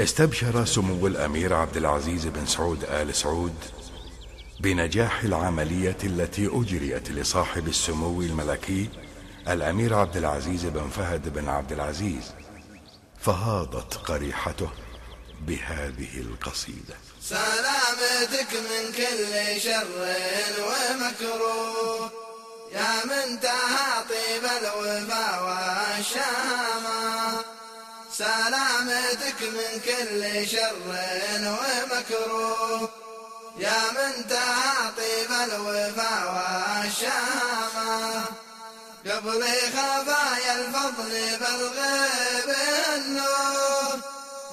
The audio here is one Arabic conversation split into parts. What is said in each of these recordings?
استبشر سمو الأمير عبد العزيز بن سعود آل سعود بنجاح العملية التي أجريت لصاحب السمو الملكي الأمير عبد العزيز بن فهد بن عبد العزيز فهاضت قريحته بهذه القصيدة. سلامتك من كل شر ومكروه يا من طيب الوفا والشامة سلامتك من كل شر ومكروه. يا من طيب الوفا والشامة. قبل خفايا الفضل بالغيب النور.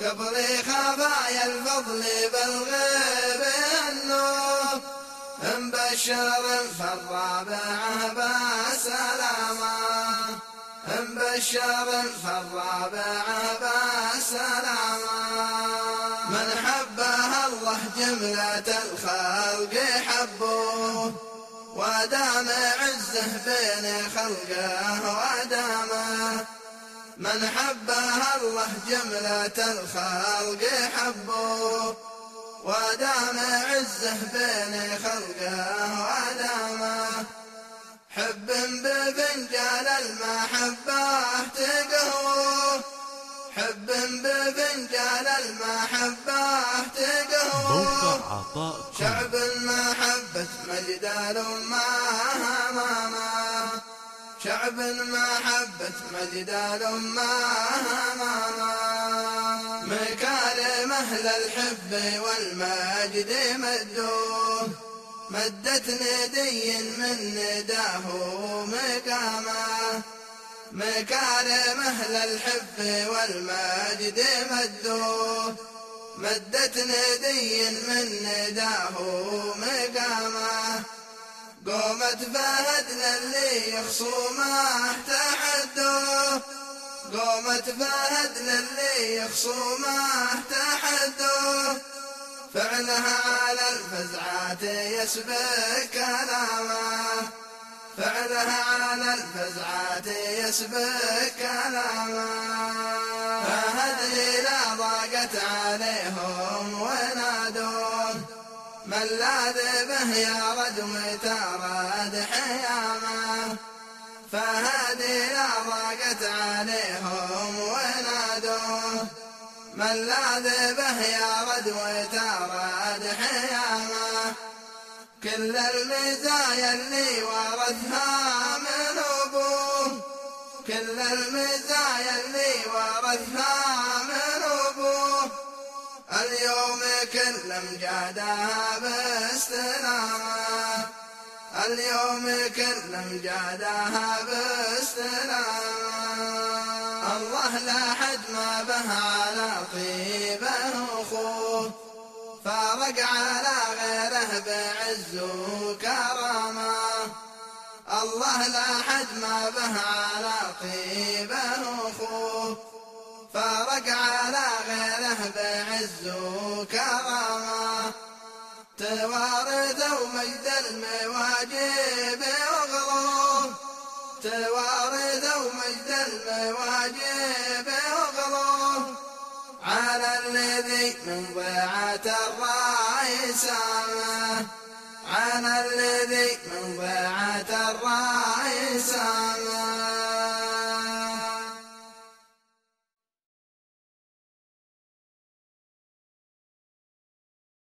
قبل خفايا الفضل بالغيب النور. مبشر فالرابعه مبشر فالرابعه بسلامه من حبها الله جملة الخلق حبوه ودام عزه بين خلقه ودامه. من حبها الله جملة الخلق حبوه ودام عزه بين خلقه ودامه. حب بفنجان المحبة تقهوه حب بفنجان المحبة تقهوه شعب المحبة مجدال ما ماما شعب محبة مجدال ما ماما مكارم أهل الحب والمجد مدوه. مدت ندي من نداه مقامه مكارم أهل الحب والمجد مدوه مدت ندي من نداه مقامه قومت فهد للي خصومه تحدوه قومت فهد للي خصومه تحدوه فعلها على الفزعات يسبك كلامه فعلها على الفزعات يسبك كلامه فهذه لا ضاقت عليهم ونادوه من لاذ به يا رجم تراد حيامة. فهذه لا ضاقت عليهم ونادوه من لاذ به يا رجم تراد حيامة. كل المزايا اللي ورثها من أبوه كل المزايا اللي ورثها من أبوه اليوم كل مجادها باستلامه اليوم كل مجادها باستلامه الله لا حد ما به على طيبه أخوه فارق على غيره بعز وكرامه الله لا حد ما به على طيبه أخوه فارق على غيره بعز وكرامه توارثوا مجد المواجب وغلوه توارثوا مجد المواجب وغلوه على الذي من ضيعة الرأي سامه على الذي من ضيعة الرأي.